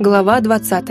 Глава 20.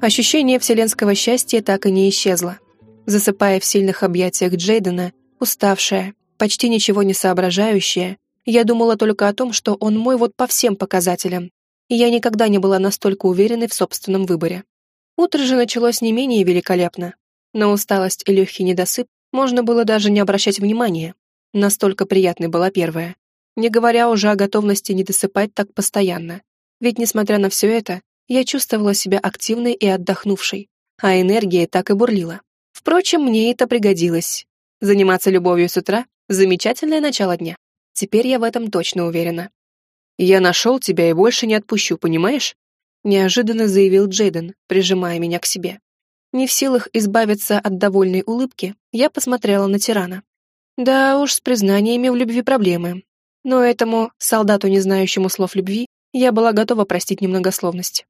Ощущение вселенского счастья так и не исчезло. Засыпая в сильных объятиях Джейдена, уставшая, почти ничего не соображающая, я думала только о том, что он мой вот по всем показателям, и я никогда не была настолько уверенной в собственном выборе. Утро же началось не менее великолепно. На усталость и легкий недосып можно было даже не обращать внимания. Настолько приятной была первая не говоря уже о готовности не досыпать так постоянно. Ведь, несмотря на все это, я чувствовала себя активной и отдохнувшей, а энергия так и бурлила. Впрочем, мне это пригодилось. Заниматься любовью с утра — замечательное начало дня. Теперь я в этом точно уверена. «Я нашел тебя и больше не отпущу, понимаешь?» Неожиданно заявил Джейден, прижимая меня к себе. Не в силах избавиться от довольной улыбки, я посмотрела на тирана. Да уж, с признаниями в любви проблемы, но этому, солдату, не знающему слов любви, я была готова простить немногословность.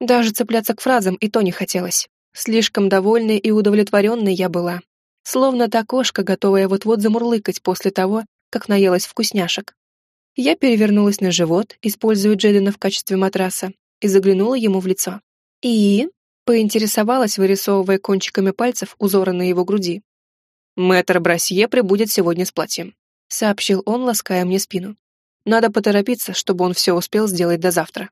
Даже цепляться к фразам и то не хотелось. Слишком довольной и удовлетворенной я была. Словно та кошка, готовая вот-вот замурлыкать после того, как наелась вкусняшек. Я перевернулась на живот, используя Джейдена в качестве матраса, и заглянула ему в лицо. И поинтересовалась, вырисовывая кончиками пальцев узоры на его груди. «Мэтр Брасье прибудет сегодня с платьем сообщил он, лаская мне спину. Надо поторопиться, чтобы он все успел сделать до завтра.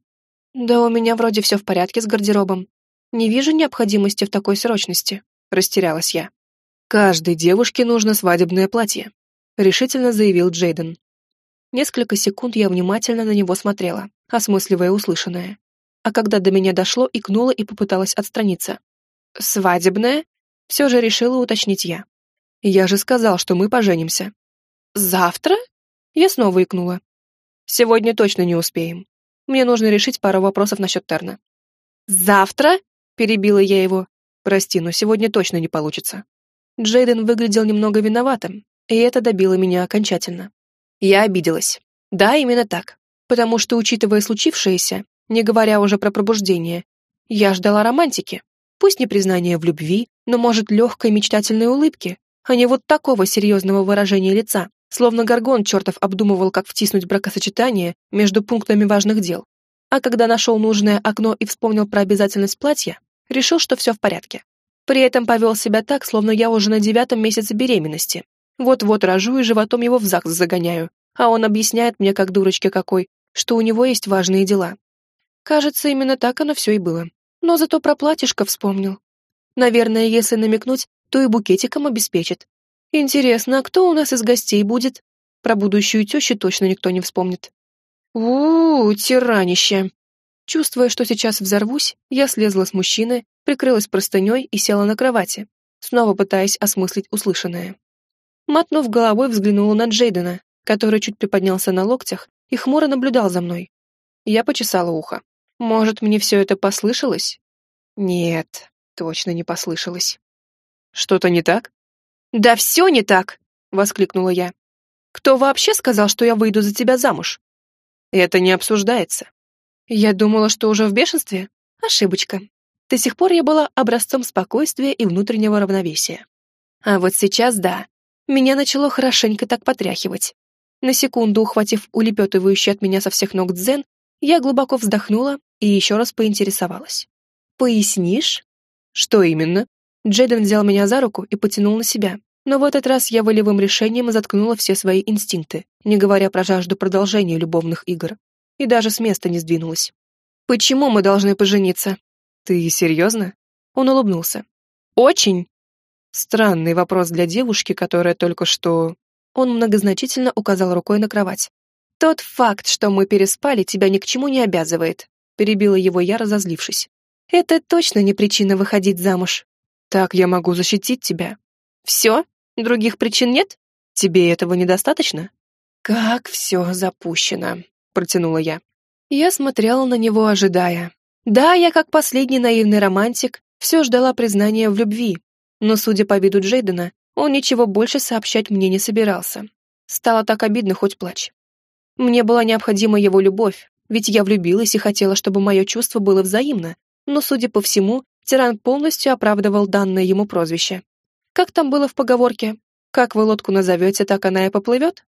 Да у меня вроде все в порядке с гардеробом. Не вижу необходимости в такой срочности, растерялась я. Каждой девушке нужно свадебное платье, решительно заявил Джейден. Несколько секунд я внимательно на него смотрела, осмысливая услышанное. А когда до меня дошло, икнула и попыталась отстраниться. «Свадебное?» Все же решила уточнить я. «Я же сказал, что мы поженимся», «Завтра?» Я снова икнула. «Сегодня точно не успеем. Мне нужно решить пару вопросов насчет Терна». «Завтра?» — перебила я его. «Прости, но сегодня точно не получится». Джейден выглядел немного виноватым, и это добило меня окончательно. Я обиделась. Да, именно так. Потому что, учитывая случившееся, не говоря уже про пробуждение, я ждала романтики. Пусть не признания в любви, но, может, легкой мечтательной улыбки, а не вот такого серьезного выражения лица, Словно горгон чертов обдумывал, как втиснуть бракосочетание между пунктами важных дел. А когда нашел нужное окно и вспомнил про обязательность платья, решил, что все в порядке. При этом повел себя так, словно я уже на девятом месяце беременности. Вот-вот рожу и животом его в ЗАГС загоняю, а он объясняет мне, как дурочке какой, что у него есть важные дела. Кажется, именно так оно все и было. Но зато про платьишко вспомнил. Наверное, если намекнуть, то и букетиком обеспечит. Интересно, а кто у нас из гостей будет? Про будущую тещу точно никто не вспомнит. у, -у, тиранище. Чувствуя, что сейчас взорвусь, я слезла с мужчины, прикрылась простыней и села на кровати, снова пытаясь осмыслить услышанное. Мотнув головой, взглянула на Джейдена, который чуть приподнялся на локтях и хмуро наблюдал за мной. Я почесала ухо. Может, мне все это послышалось? Нет, точно не послышалось. Что-то не так? «Да все не так!» — воскликнула я. «Кто вообще сказал, что я выйду за тебя замуж?» «Это не обсуждается». Я думала, что уже в бешенстве. Ошибочка. До сих пор я была образцом спокойствия и внутреннего равновесия. А вот сейчас да. Меня начало хорошенько так потряхивать. На секунду, ухватив улепетывающий от меня со всех ног дзен, я глубоко вздохнула и еще раз поинтересовалась. «Пояснишь?» «Что именно?» Джейден взял меня за руку и потянул на себя, но в этот раз я волевым решением заткнула все свои инстинкты, не говоря про жажду продолжения любовных игр, и даже с места не сдвинулась. «Почему мы должны пожениться?» «Ты серьезно?» Он улыбнулся. «Очень!» Странный вопрос для девушки, которая только что... Он многозначительно указал рукой на кровать. «Тот факт, что мы переспали, тебя ни к чему не обязывает», перебила его я, разозлившись. «Это точно не причина выходить замуж. Так я могу защитить тебя. Все? Других причин нет? Тебе этого недостаточно? Как все запущено, протянула я. Я смотрела на него, ожидая. Да, я как последний наивный романтик все ждала признания в любви, но, судя по виду Джейдена, он ничего больше сообщать мне не собирался. Стало так обидно, хоть плачь. Мне была необходима его любовь, ведь я влюбилась и хотела, чтобы мое чувство было взаимно, но, судя по всему, тиран полностью оправдывал данное ему прозвище. Как там было в поговорке? Как вы лодку назовете, так она и поплывет?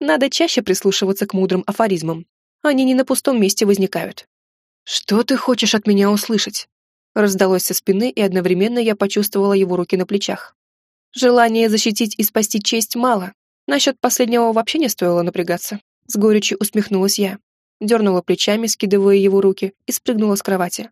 Надо чаще прислушиваться к мудрым афоризмам. Они не на пустом месте возникают. «Что ты хочешь от меня услышать?» Раздалось со спины, и одновременно я почувствовала его руки на плечах. Желание защитить и спасти честь мало. Насчет последнего вообще не стоило напрягаться. С горечью усмехнулась я. Дернула плечами, скидывая его руки, и спрыгнула с кровати.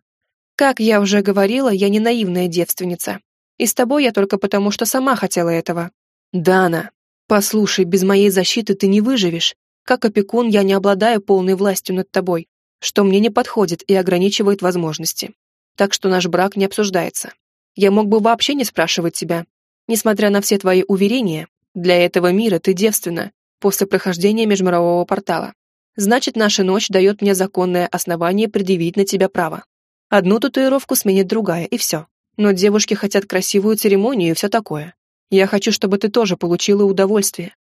Как я уже говорила, я не наивная девственница. И с тобой я только потому, что сама хотела этого. Дана, послушай, без моей защиты ты не выживешь. Как опекун я не обладаю полной властью над тобой, что мне не подходит и ограничивает возможности. Так что наш брак не обсуждается. Я мог бы вообще не спрашивать тебя. Несмотря на все твои уверения, для этого мира ты девственна после прохождения межмирового портала. Значит, наша ночь дает мне законное основание предъявить на тебя право. Одну татуировку сменит другая, и все. Но девушки хотят красивую церемонию и все такое. Я хочу, чтобы ты тоже получила удовольствие.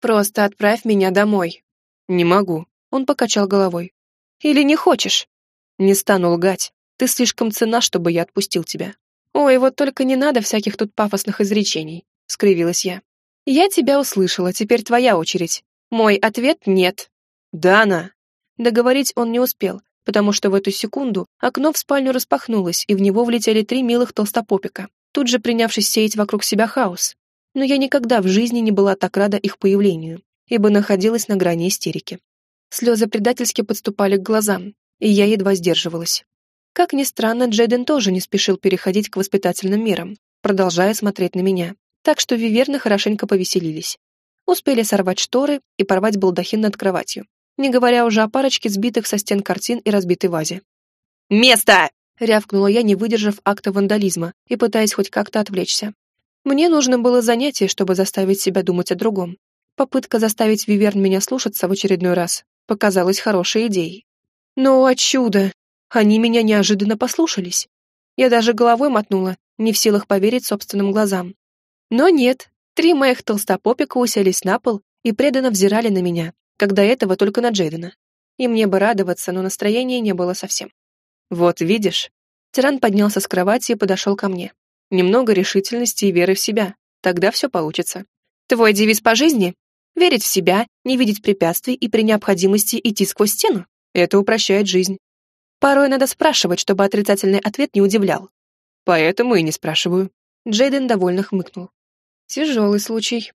Просто отправь меня домой. Не могу. Он покачал головой. Или не хочешь? Не стану лгать. Ты слишком цена, чтобы я отпустил тебя. Ой, вот только не надо всяких тут пафосных изречений, скривилась я. Я тебя услышала, теперь твоя очередь. Мой ответ — нет. Дана. Договорить он не успел, потому что в эту секунду окно в спальню распахнулось, и в него влетели три милых толстопопика, тут же принявшись сеять вокруг себя хаос. Но я никогда в жизни не была так рада их появлению, ибо находилась на грани истерики. Слезы предательски подступали к глазам, и я едва сдерживалась. Как ни странно, Джейден тоже не спешил переходить к воспитательным мерам, продолжая смотреть на меня. Так что виверны хорошенько повеселились. Успели сорвать шторы и порвать балдахин над кроватью, не говоря уже о парочке сбитых со стен картин и разбитой вазе. «Место!» — рявкнула я, не выдержав акта вандализма и пытаясь хоть как-то отвлечься. Мне нужно было занятие, чтобы заставить себя думать о другом. Попытка заставить Виверн меня слушаться в очередной раз показалась хорошей идеей. Но, о чудо! Они меня неожиданно послушались. Я даже головой мотнула, не в силах поверить собственным глазам. Но нет, три моих толстопопика уселись на пол и преданно взирали на меня, когда этого только на Джейдена. И мне бы радоваться, но настроения не было совсем. «Вот видишь». Тиран поднялся с кровати и подошел ко мне. Немного решительности и веры в себя. Тогда все получится. Твой девиз по жизни Верить в себя, не видеть препятствий и при необходимости идти сквозь стену. Это упрощает жизнь. Порой надо спрашивать, чтобы отрицательный ответ не удивлял. Поэтому и не спрашиваю. Джейден довольно хмыкнул. Тяжелый случай.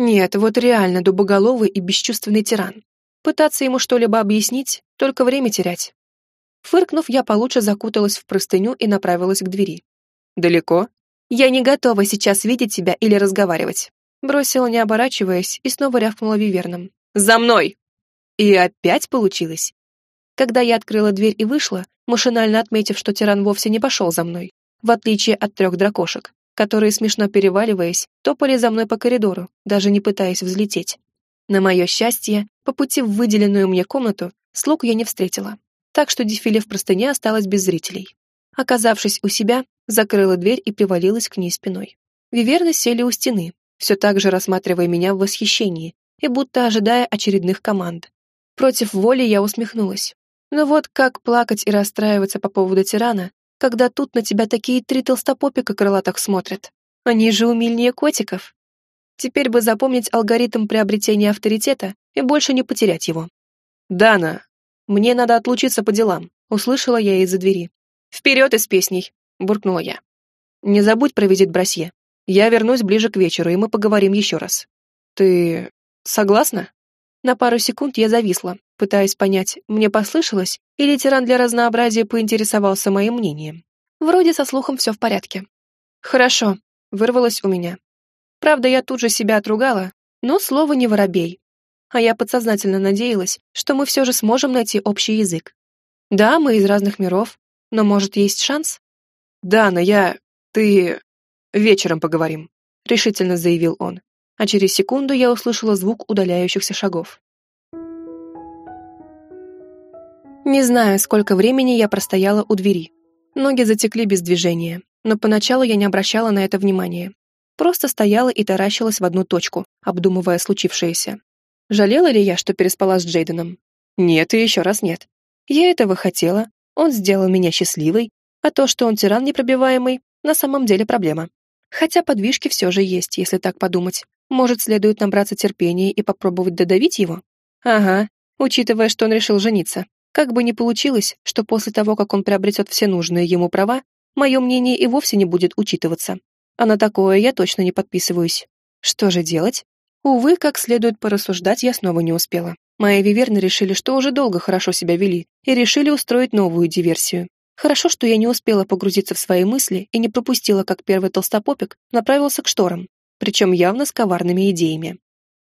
Нет, вот реально дубоголовый и бесчувственный тиран. Пытаться ему что-либо объяснить, только время терять. Фыркнув, я получше закуталась в простыню и направилась к двери. «Далеко?» «Я не готова сейчас видеть тебя или разговаривать. Бросила, не оборачиваясь, и снова рявкнула виверном. «За мной!» И опять получилось. Когда я открыла дверь и вышла, машинально отметив, что тиран вовсе не пошел за мной, в отличие от трех дракошек, которые, смешно переваливаясь, топали за мной по коридору, даже не пытаясь взлететь. На мое счастье, по пути в выделенную мне комнату слуг я не встретила, так что дефиле в простыне осталось без зрителей. Оказавшись у себя, закрыла дверь и привалилась к ней спиной. Виверны сели у стены, все так же рассматривая меня в восхищении и будто ожидая очередных команд. Против воли я усмехнулась. Но вот как плакать и расстраиваться по поводу тирана, когда тут на тебя такие три толстопопика крылатых смотрят. Они же умильнее котиков. Теперь бы запомнить алгоритм приобретения авторитета и больше не потерять его. «Дана, мне надо отлучиться по делам», — услышала я из-за двери. «Вперед из песней!» — буркнула я. «Не забудь про визит Брасье. Я вернусь ближе к вечеру, и мы поговорим еще раз. Ты согласна? На пару секунд я зависла, пытаясь понять, мне послышалось, или тиран для разнообразия поинтересовался моим мнением. Вроде со слухом все в порядке. Хорошо, вырвалось у меня. Правда, я тут же себя отругала, но слово не воробей. А я подсознательно надеялась, что мы все же сможем найти общий язык. Да, мы из разных миров, но, может, есть шанс? Да, но я... Ты... «Вечером поговорим», — решительно заявил он. А через секунду я услышала звук удаляющихся шагов. Не знаю, сколько времени я простояла у двери. Ноги затекли без движения, но поначалу я не обращала на это внимания. Просто стояла и таращилась в одну точку, обдумывая случившееся. Жалела ли я, что переспала с Джейденом? Нет и еще раз нет. Я этого хотела, он сделал меня счастливой, а то, что он тиран непробиваемый, на самом деле проблема. Хотя подвижки все же есть, если так подумать. Может, следует набраться терпения и попробовать додавить его? Ага, учитывая, что он решил жениться. Как бы ни получилось, что после того, как он приобретет все нужные ему права, мое мнение и вовсе не будет учитываться. А на такое я точно не подписываюсь. Что же делать? Увы, как следует порассуждать, я снова не успела. Мои виверны решили, что уже долго хорошо себя вели, и решили устроить новую диверсию. Хорошо, что я не успела погрузиться в свои мысли и не пропустила, как первый толстопопик направился к шторам, причем явно с коварными идеями.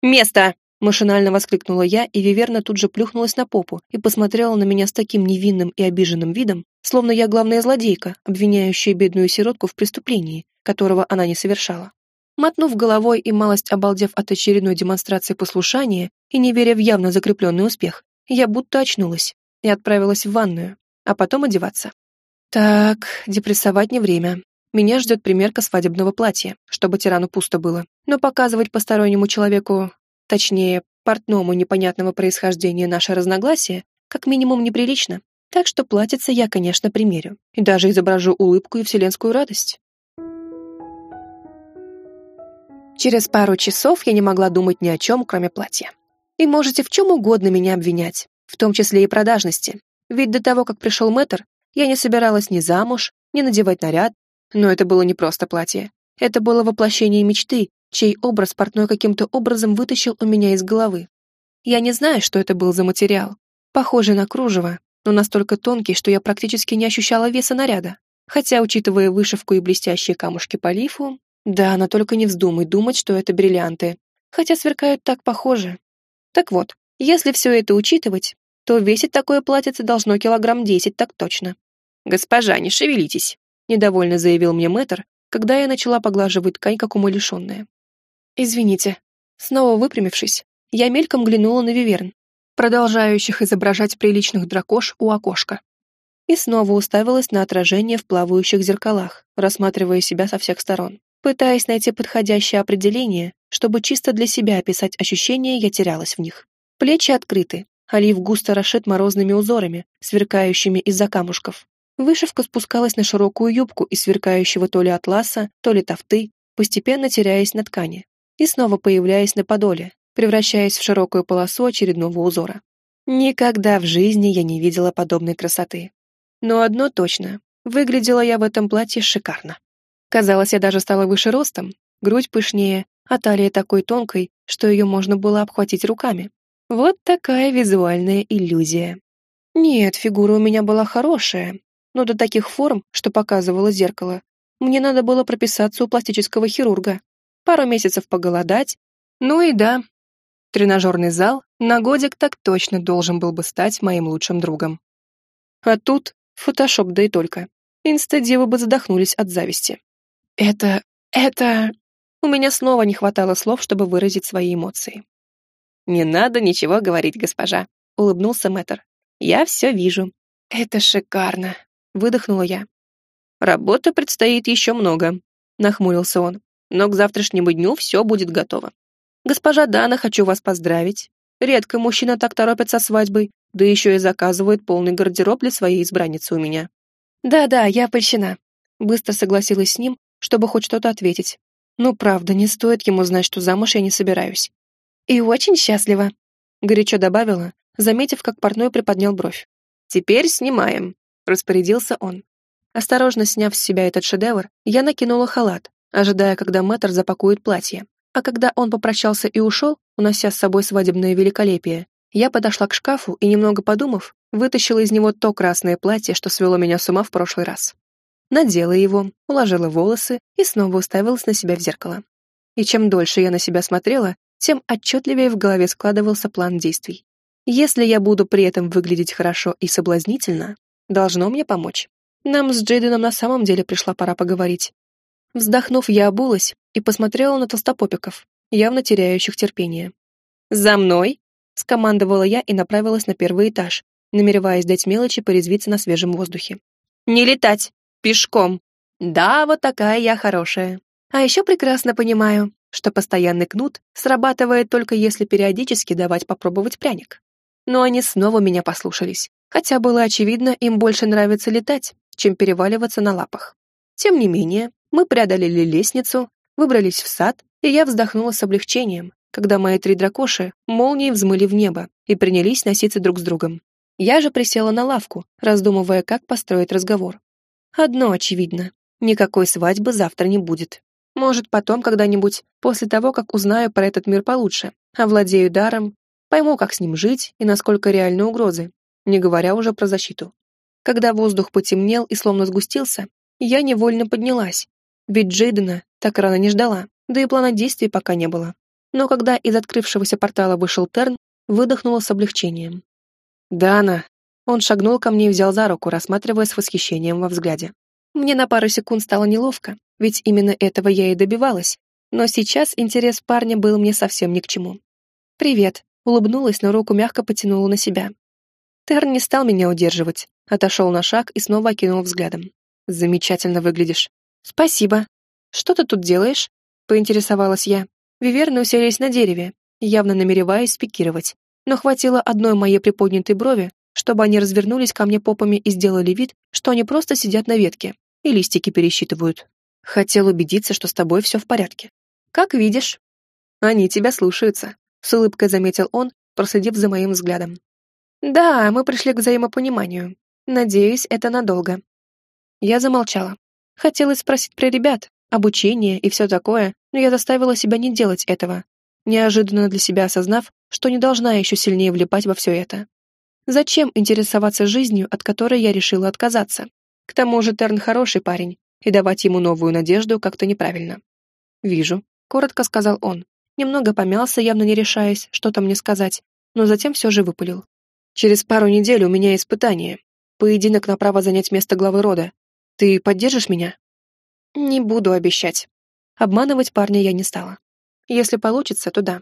«Место!» – машинально воскликнула я, и Виверна тут же плюхнулась на попу и посмотрела на меня с таким невинным и обиженным видом, словно я главная злодейка, обвиняющая бедную сиротку в преступлении, которого она не совершала. Мотнув головой и малость обалдев от очередной демонстрации послушания и не веря в явно закрепленный успех, я будто очнулась и отправилась в ванную, а потом одеваться. Так, депрессовать не время. Меня ждет примерка свадебного платья, чтобы тирану пусто было. Но показывать постороннему человеку, точнее, портному непонятного происхождения наше разногласие, как минимум неприлично. Так что платьице я, конечно, примерю. И даже изображу улыбку и вселенскую радость. Через пару часов я не могла думать ни о чем, кроме платья. И можете в чем угодно меня обвинять, в том числе и продажности. Ведь до того, как пришел мэтр, я не собиралась ни замуж, ни надевать наряд, но это было не просто платье. Это было воплощение мечты, чей образ портной каким-то образом вытащил у меня из головы. Я не знаю, что это был за материал. Похожий на кружево, но настолько тонкий, что я практически не ощущала веса наряда. Хотя, учитывая вышивку и блестящие камушки по лифу, да, но только не вздумай думать, что это бриллианты. Хотя сверкают так похоже. Так вот, если все это учитывать, то весить такое платьице должно килограмм десять так точно. «Госпожа, не шевелитесь», — недовольно заявил мне мэтр, когда я начала поглаживать ткань, как умалишенная. «Извините». Снова выпрямившись, я мельком глянула на виверн, продолжающих изображать приличных дракош у окошка. И снова уставилась на отражение в плавающих зеркалах, рассматривая себя со всех сторон. Пытаясь найти подходящее определение, чтобы чисто для себя описать ощущения, я терялась в них. Плечи открыты, Олив густо расшит морозными узорами, сверкающими из-за камушков. Вышивка спускалась на широкую юбку из сверкающего то ли атласа, то ли тофты, постепенно теряясь на ткани, и снова появляясь на подоле, превращаясь в широкую полосу очередного узора. Никогда в жизни я не видела подобной красоты. Но одно точно, выглядела я в этом платье шикарно. Казалось, я даже стала выше ростом, грудь пышнее, а талия такой тонкой, что ее можно было обхватить руками. Вот такая визуальная иллюзия. Нет, фигура у меня была хорошая, но до таких форм, что показывало зеркало, мне надо было прописаться у пластического хирурга. Пару месяцев поголодать. Ну и да, тренажерный зал на годик так точно должен был бы стать моим лучшим другом. А тут фотошоп, да и только. Инстадевы бы задохнулись от зависти. Это... это... У меня снова не хватало слов, чтобы выразить свои эмоции. «Не надо ничего говорить, госпожа», — улыбнулся мэтр. «Я все вижу». «Это шикарно», — выдохнула я. «Работы предстоит еще много», — нахмурился он. «Но к завтрашнему дню все будет готово. Госпожа Дана, хочу вас поздравить. Редко мужчина так торопится свадьбой, да еще и заказывает полный гардероб для своей избранницы у меня». «Да-да, я польщена», — быстро согласилась с ним, чтобы хоть что-то ответить. «Ну, правда, не стоит ему знать, что замуж я не собираюсь. «И очень счастлива», — горячо добавила, заметив, как портной приподнял бровь. «Теперь снимаем», — распорядился он. Осторожно сняв с себя этот шедевр, я накинула халат, ожидая, когда мэтр запакует платье. А когда он попрощался и ушел, унося с собой свадебное великолепие, я подошла к шкафу и, немного подумав, вытащила из него то красное платье, что свело меня с ума в прошлый раз. Надела его, уложила волосы и снова уставилась на себя в зеркало. И чем дольше я на себя смотрела, тем отчетливее в голове складывался план действий. Если я буду при этом выглядеть хорошо и соблазнительно, должно мне помочь. Нам с Джейденом на самом деле пришла пора поговорить. Вздохнув, я обулась и посмотрела на толстопопиков, явно теряющих терпение. «За мной!» — скомандовала я и направилась на первый этаж, намереваясь дать мелочи порезвиться на свежем воздухе. «Не летать! Пешком!» «Да, вот такая я хорошая. А еще прекрасно понимаю, что постоянный кнут срабатывает только если периодически давать попробовать пряник. Но они снова меня послушались, хотя было очевидно, им больше нравится летать, чем переваливаться на лапах. Тем не менее, мы преодолели лестницу, выбрались в сад, и я вздохнула с облегчением, когда мои три дракоши молнией взмыли в небо и принялись носиться друг с другом. Я же присела на лавку, раздумывая, как построить разговор. Одно очевидно. Никакой свадьбы завтра не будет. Может, потом когда-нибудь, после того, как узнаю про этот мир получше, овладею даром, пойму, как с ним жить и насколько реальны угрозы, не говоря уже про защиту. Когда воздух потемнел и словно сгустился, я невольно поднялась, ведь Джейдена так рано не ждала, да и плана действий пока не было. Но когда из открывшегося портала вышел Терн, выдохнула с облегчением. «Дана!» Он шагнул ко мне и взял за руку, рассматривая с восхищением во взгляде. Мне на пару секунд стало неловко, ведь именно этого я и добивалась, но сейчас интерес парня был мне совсем ни к чему. «Привет», — улыбнулась, но руку мягко потянула на себя. Терн не стал меня удерживать, отошел на шаг и снова окинул взглядом. «Замечательно выглядишь». «Спасибо. Что ты тут делаешь?» — поинтересовалась я. Виверны уселись на дереве, явно намереваясь спикировать, но хватило одной моей приподнятой брови, чтобы они развернулись ко мне попами и сделали вид, что они просто сидят на ветке и листики пересчитывают. Хотел убедиться, что с тобой все в порядке. Как видишь. Они тебя слушаются, с улыбкой заметил он, проследив за моим взглядом. Да, мы пришли к взаимопониманию. Надеюсь, это надолго. Я замолчала. Хотелось спросить про ребят, обучение и все такое, но я заставила себя не делать этого, неожиданно для себя осознав, что не должна еще сильнее влипать во все это. Зачем интересоваться жизнью, от которой я решила отказаться? К тому же Терн хороший парень, и давать ему новую надежду как-то неправильно. «Вижу», — коротко сказал он. Немного помялся, явно не решаясь, что-то мне сказать, но затем все же выпалил. «Через пару недель у меня испытание. Поединок на право занять место главы рода. Ты поддержишь меня?» «Не буду обещать. Обманывать парня я не стала. Если получится, то да.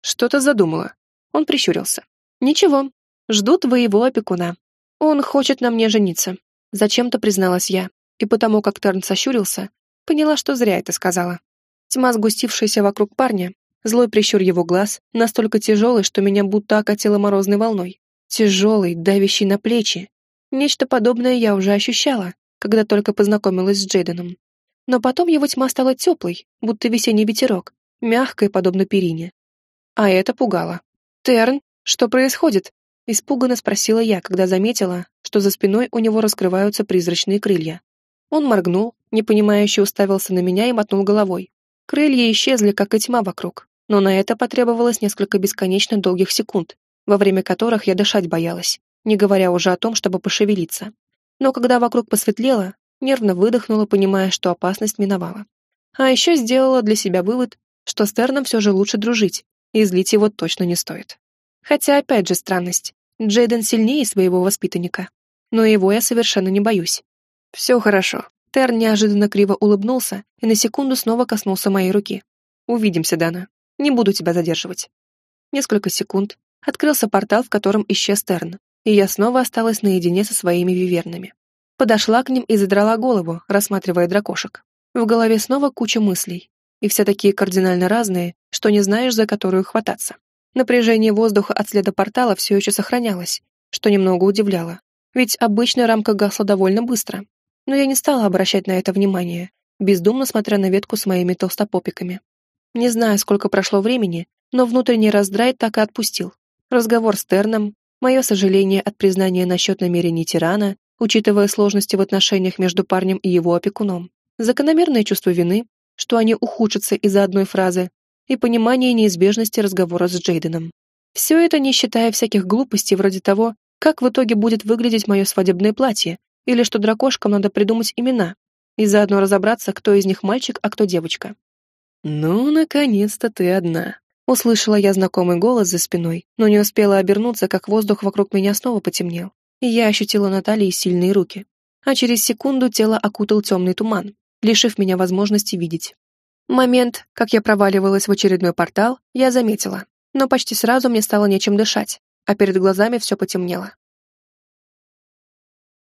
Что-то задумала. Он прищурился. Ничего. Жду твоего опекуна. Он хочет на мне жениться. Зачем-то призналась я. И потому как Терн сощурился, поняла, что зря это сказала. Тьма, сгустившаяся вокруг парня, злой прищур его глаз, настолько тяжелый, что меня будто окатило морозной волной. Тяжелый, давящий на плечи. Нечто подобное я уже ощущала, когда только познакомилась с Джейденом но потом его тьма стала теплой, будто весенний ветерок, мягкой, подобно перине. А это пугало. «Терн, что происходит?» — испуганно спросила я, когда заметила, что за спиной у него раскрываются призрачные крылья. Он моргнул, непонимающе уставился на меня и мотнул головой. Крылья исчезли, как и тьма вокруг, но на это потребовалось несколько бесконечно долгих секунд, во время которых я дышать боялась, не говоря уже о том, чтобы пошевелиться. Но когда вокруг посветлело, нервно выдохнула, понимая, что опасность миновала. А еще сделала для себя вывод, что с Терном все же лучше дружить, и злить его точно не стоит. Хотя, опять же, странность. Джейден сильнее своего воспитанника. Но его я совершенно не боюсь. Все хорошо. Терн неожиданно криво улыбнулся и на секунду снова коснулся моей руки. «Увидимся, Дана. Не буду тебя задерживать». Несколько секунд. Открылся портал, в котором исчез Терн, и я снова осталась наедине со своими вивернами. Подошла к ним и задрала голову, рассматривая дракошек. В голове снова куча мыслей, и все такие кардинально разные, что не знаешь, за которую хвататься. Напряжение воздуха от следа портала все еще сохранялось, что немного удивляло, ведь обычно рамка гасла довольно быстро. Но я не стала обращать на это внимание, бездумно смотря на ветку с моими толстопопиками. Не знаю, сколько прошло времени, но внутренний раздрай так и отпустил. Разговор с Терном, мое сожаление от признания насчет намерений тирана учитывая сложности в отношениях между парнем и его опекуном, закономерное чувство вины, что они ухудшатся из-за одной фразы, и понимание неизбежности разговора с Джейденом. Все это не считая всяких глупостей вроде того, как в итоге будет выглядеть мое свадебное платье, или что дракошкам надо придумать имена, и заодно разобраться, кто из них мальчик, а кто девочка. «Ну, наконец-то ты одна», — услышала я знакомый голос за спиной, но не успела обернуться, как воздух вокруг меня снова потемнел и я ощутила на талии сильные руки. А через секунду тело окутал темный туман, лишив меня возможности видеть. Момент, как я проваливалась в очередной портал, я заметила, но почти сразу мне стало нечем дышать, а перед глазами все потемнело.